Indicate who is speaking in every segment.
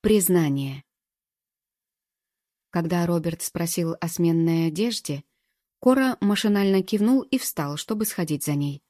Speaker 1: Признание. Когда Роберт спросил о сменной одежде, Кора машинально кивнул и встал, чтобы сходить за ней.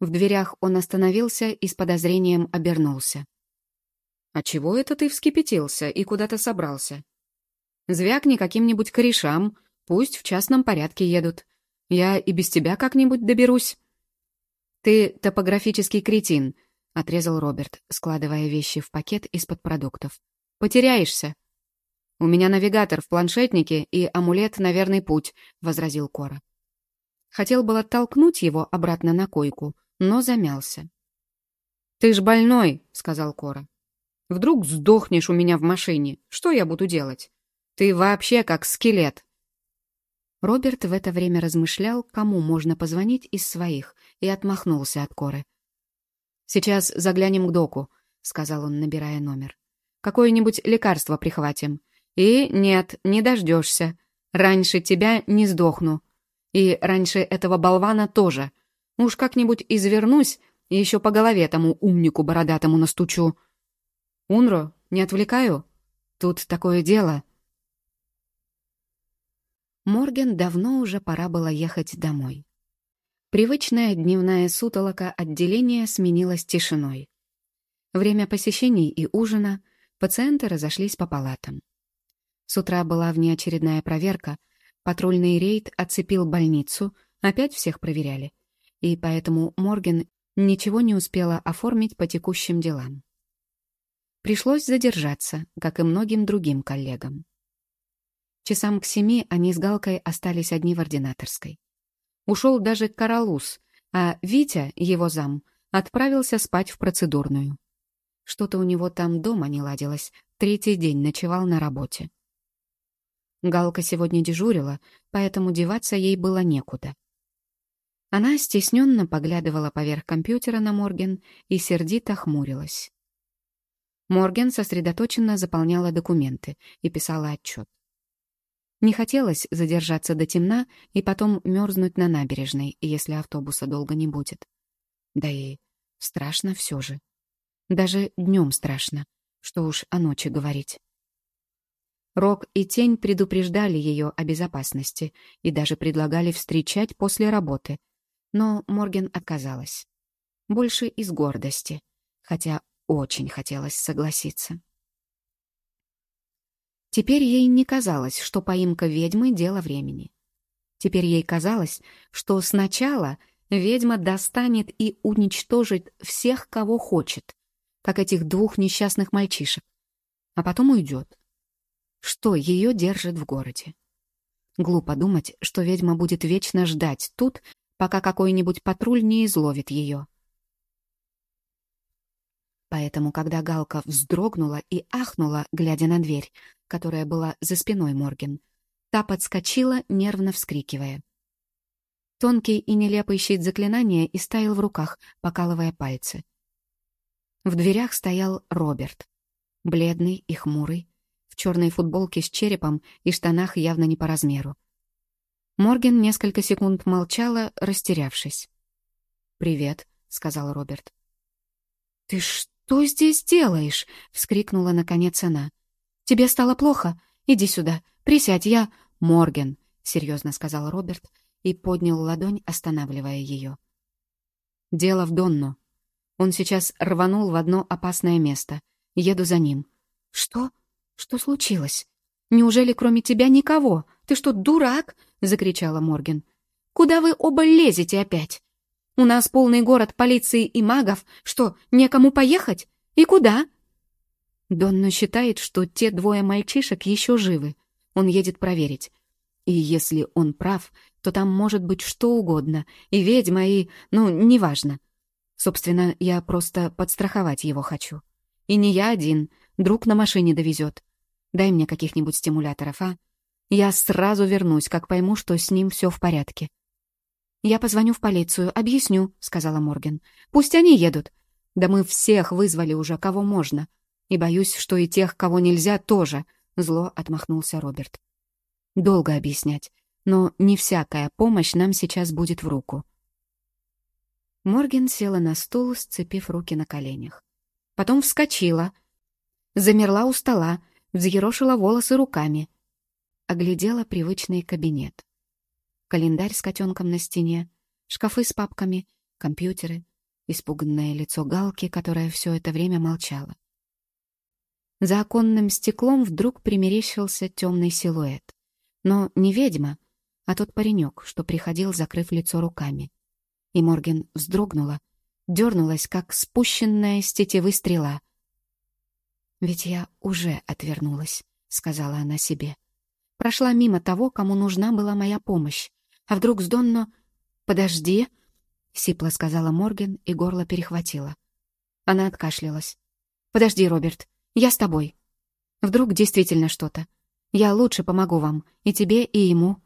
Speaker 1: В дверях он остановился и с подозрением обернулся. «А чего это ты вскипятился и куда-то собрался? Звякни каким-нибудь корешам, пусть в частном порядке едут. Я и без тебя как-нибудь доберусь». «Ты топографический кретин», — отрезал Роберт, складывая вещи в пакет из-под продуктов. «Потеряешься». «У меня навигатор в планшетнике и амулет на верный путь», — возразил Кора. Хотел было толкнуть его обратно на койку, но замялся. «Ты ж больной», — сказал Кора. «Вдруг сдохнешь у меня в машине. Что я буду делать? Ты вообще как скелет». Роберт в это время размышлял, кому можно позвонить из своих, и отмахнулся от Коры. «Сейчас заглянем к доку», — сказал он, набирая номер. «Какое-нибудь лекарство прихватим. И нет, не дождешься. Раньше тебя не сдохну. И раньше этого болвана тоже. Уж как-нибудь извернусь и еще по голове тому умнику бородатому настучу. Унро, не отвлекаю? Тут такое дело». Морген давно уже пора было ехать домой. Привычная дневная сутолока отделения сменилась тишиной. Время посещений и ужина, пациенты разошлись по палатам. С утра была внеочередная проверка, патрульный рейд оцепил больницу, опять всех проверяли. И поэтому Морген ничего не успела оформить по текущим делам. Пришлось задержаться, как и многим другим коллегам. Часам к семи они с Галкой остались одни в ординаторской. Ушел даже Каралус, а Витя, его зам, отправился спать в процедурную. Что-то у него там дома не ладилось, третий день ночевал на работе. Галка сегодня дежурила, поэтому деваться ей было некуда. Она стесненно поглядывала поверх компьютера на Морген и сердито хмурилась. Морген сосредоточенно заполняла документы и писала отчет. Не хотелось задержаться до темна и потом мерзнуть на набережной, если автобуса долго не будет. Да и страшно все же. Даже днем страшно, что уж о ночи говорить. Рок и Тень предупреждали ее о безопасности и даже предлагали встречать после работы. Но Морген отказалась. Больше из гордости, хотя очень хотелось согласиться. Теперь ей не казалось, что поимка ведьмы — дело времени. Теперь ей казалось, что сначала ведьма достанет и уничтожит всех, кого хочет, как этих двух несчастных мальчишек, а потом уйдет. Что ее держит в городе? Глупо думать, что ведьма будет вечно ждать тут, пока какой-нибудь патруль не изловит ее. Поэтому, когда Галка вздрогнула и ахнула, глядя на дверь, которая была за спиной Морген, та подскочила, нервно вскрикивая. Тонкий и нелепый щит заклинания истаял в руках, покалывая пальцы. В дверях стоял Роберт, бледный и хмурый, в черной футболке с черепом и штанах явно не по размеру. Морген несколько секунд молчала, растерявшись. «Привет», — сказал Роберт. «Ты что?» «Что здесь делаешь?» — вскрикнула наконец она. «Тебе стало плохо? Иди сюда. Присядь, я...» «Морген», — серьезно сказал Роберт и поднял ладонь, останавливая ее. «Дело в Донну. Он сейчас рванул в одно опасное место. Еду за ним». «Что? Что случилось? Неужели кроме тебя никого? Ты что, дурак?» — закричала Морген. «Куда вы оба лезете опять?» У нас полный город полиции и магов. Что, некому поехать? И куда?» Донна считает, что те двое мальчишек еще живы. Он едет проверить. И если он прав, то там может быть что угодно. И ведьма, и... ну, неважно. Собственно, я просто подстраховать его хочу. И не я один. Друг на машине довезет. Дай мне каких-нибудь стимуляторов, а? Я сразу вернусь, как пойму, что с ним все в порядке. «Я позвоню в полицию, объясню», — сказала Морген. «Пусть они едут. Да мы всех вызвали уже, кого можно. И боюсь, что и тех, кого нельзя, тоже», — зло отмахнулся Роберт. «Долго объяснять, но не всякая помощь нам сейчас будет в руку». Морген села на стул, сцепив руки на коленях. Потом вскочила. Замерла у стола, взъерошила волосы руками. Оглядела привычный кабинет. Календарь с котенком на стене, шкафы с папками, компьютеры, испуганное лицо Галки, которая все это время молчала. За оконным стеклом вдруг примерещился темный силуэт. Но не ведьма, а тот паренек, что приходил, закрыв лицо руками. И Морген вздрогнула, дернулась, как спущенная с тетивы стрела. «Ведь я уже отвернулась», — сказала она себе. «Прошла мимо того, кому нужна была моя помощь. А вдруг с Донно...» «Подожди», — сипло сказала Морген, и горло перехватило. Она откашлялась. «Подожди, Роберт, я с тобой. Вдруг действительно что-то. Я лучше помогу вам, и тебе, и ему.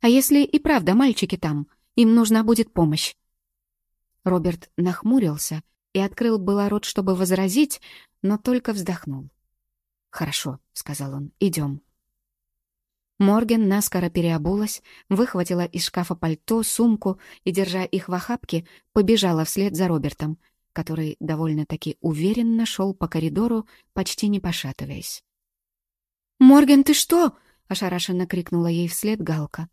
Speaker 1: А если и правда мальчики там, им нужна будет помощь?» Роберт нахмурился и открыл было рот, чтобы возразить, но только вздохнул. «Хорошо», — сказал он, — «идем». Морген наскоро переобулась, выхватила из шкафа пальто, сумку и, держа их в охапке, побежала вслед за Робертом, который довольно-таки уверенно шел по коридору, почти не пошатываясь. «Морген, ты что?» — ошарашенно крикнула ей вслед Галка.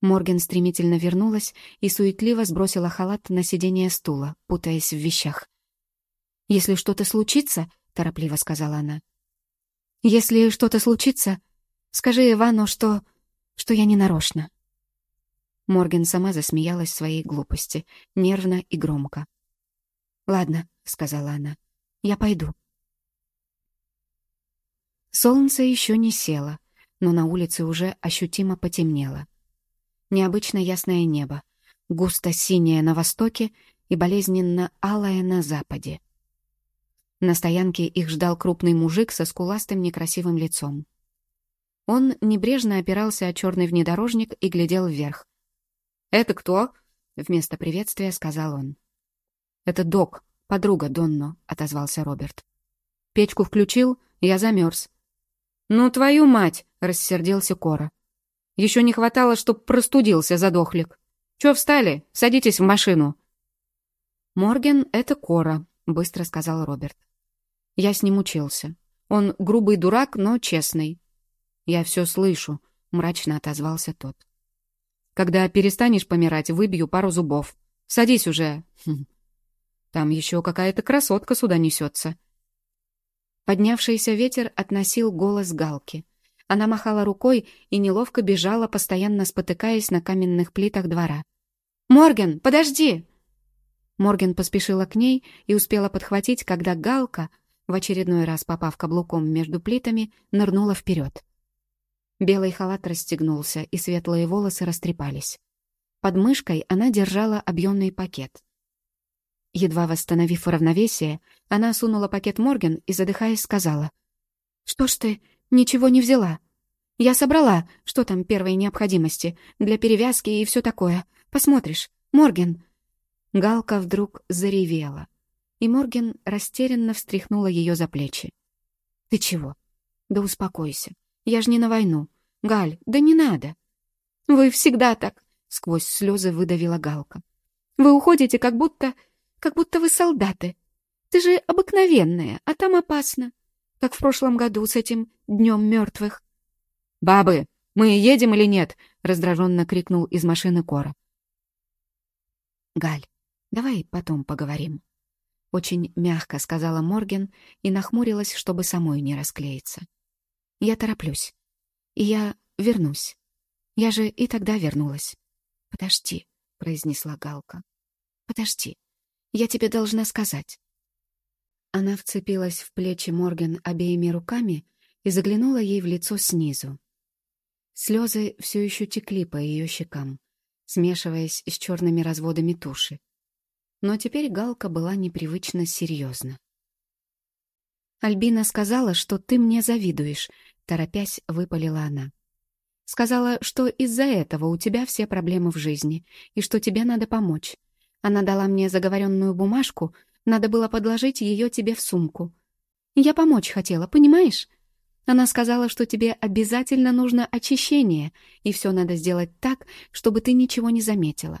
Speaker 1: Морген стремительно вернулась и суетливо сбросила халат на сиденье стула, путаясь в вещах. «Если что-то случится», — торопливо сказала она. «Если что-то случится, скажи Ивану, что... что я не нарочно». Морген сама засмеялась своей глупости, нервно и громко. «Ладно», — сказала она, — «я пойду». Солнце еще не село, но на улице уже ощутимо потемнело. Необычно ясное небо, густо синее на востоке и болезненно алое на западе. На стоянке их ждал крупный мужик со скуластым некрасивым лицом. Он небрежно опирался о черный внедорожник и глядел вверх. «Это кто?» — вместо приветствия сказал он. «Это док, подруга Донно», — отозвался Роберт. «Печку включил, я замерз». «Ну, твою мать!» — рассердился Кора. «Еще не хватало, чтоб простудился задохлик. Че встали? Садитесь в машину». «Морген — это Кора», — быстро сказал Роберт. «Я с ним учился. Он грубый дурак, но честный». «Я все слышу», — мрачно отозвался тот. «Когда перестанешь помирать, выбью пару зубов. Садись уже. Там еще какая-то красотка сюда несется. Поднявшийся ветер относил голос Галки. Она махала рукой и неловко бежала, постоянно спотыкаясь на каменных плитах двора. «Морген, подожди!» Морген поспешила к ней и успела подхватить, когда Галка, в очередной раз попав каблуком между плитами, нырнула вперед. Белый халат расстегнулся, и светлые волосы растрепались. Под мышкой она держала объемный пакет. Едва восстановив равновесие, она сунула пакет Морген и, задыхаясь, сказала. «Что ж ты ничего не взяла? Я собрала, что там первой необходимости, для перевязки и все такое. Посмотришь, Морген». Галка вдруг заревела, и Морген растерянно встряхнула ее за плечи. «Ты чего? Да успокойся. Я ж не на войну. Галь, да не надо». «Вы всегда так», — сквозь слезы выдавила Галка. «Вы уходите, как будто как будто вы солдаты. Ты же обыкновенная, а там опасно. Как в прошлом году с этим днем мертвых. «Бабы, мы едем или нет?» — раздраженно крикнул из машины Кора. «Галь, давай потом поговорим». Очень мягко сказала Морген и нахмурилась, чтобы самой не расклеиться. «Я тороплюсь. И я вернусь. Я же и тогда вернулась». «Подожди», — произнесла Галка. «Подожди. Я тебе должна сказать». Она вцепилась в плечи Морген обеими руками и заглянула ей в лицо снизу. Слезы все еще текли по ее щекам, смешиваясь с черными разводами туши. Но теперь Галка была непривычно серьезна. «Альбина сказала, что ты мне завидуешь», — торопясь выпалила она. «Сказала, что из-за этого у тебя все проблемы в жизни, и что тебе надо помочь. Она дала мне заговоренную бумажку, надо было подложить ее тебе в сумку. Я помочь хотела, понимаешь? Она сказала, что тебе обязательно нужно очищение, и все надо сделать так, чтобы ты ничего не заметила.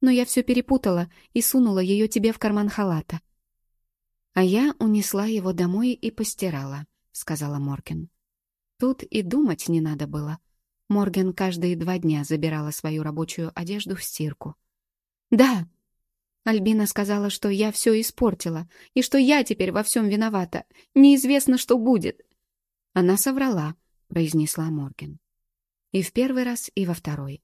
Speaker 1: Но я все перепутала и сунула ее тебе в карман халата. «А я унесла его домой и постирала», — сказала Морген. Тут и думать не надо было. Морген каждые два дня забирала свою рабочую одежду в стирку. «Да!» Альбина сказала, что я все испортила, и что я теперь во всем виновата. Неизвестно, что будет. Она соврала, произнесла Морген. И в первый раз, и во второй.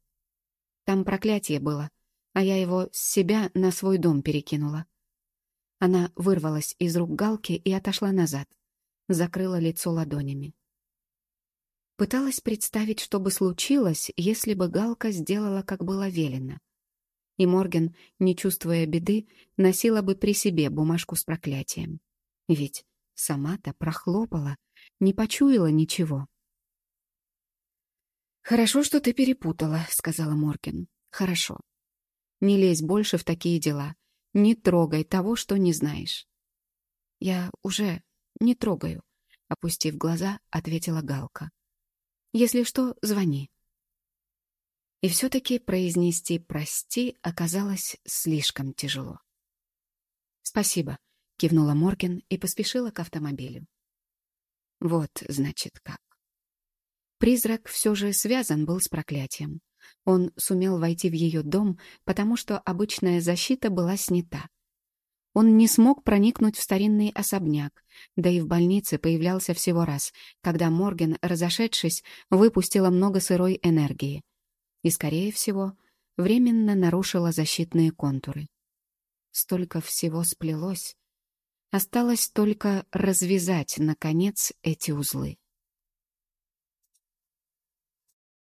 Speaker 1: Там проклятие было, а я его с себя на свой дом перекинула. Она вырвалась из рук Галки и отошла назад, закрыла лицо ладонями. Пыталась представить, что бы случилось, если бы Галка сделала, как было велено. И Морген, не чувствуя беды, носила бы при себе бумажку с проклятием. Ведь сама-то прохлопала, не почуяла ничего. «Хорошо, что ты перепутала», — сказала Морген. «Хорошо. Не лезь больше в такие дела. Не трогай того, что не знаешь». «Я уже не трогаю», — опустив глаза, ответила Галка. «Если что, звони». И все-таки произнести «прости» оказалось слишком тяжело. «Спасибо», — кивнула Морген и поспешила к автомобилю. Вот, значит, как. Призрак все же связан был с проклятием. Он сумел войти в ее дом, потому что обычная защита была снята. Он не смог проникнуть в старинный особняк, да и в больнице появлялся всего раз, когда Морген, разошедшись, выпустила много сырой энергии. И, скорее всего, временно нарушила защитные контуры. Столько всего сплелось. Осталось только развязать, наконец, эти узлы.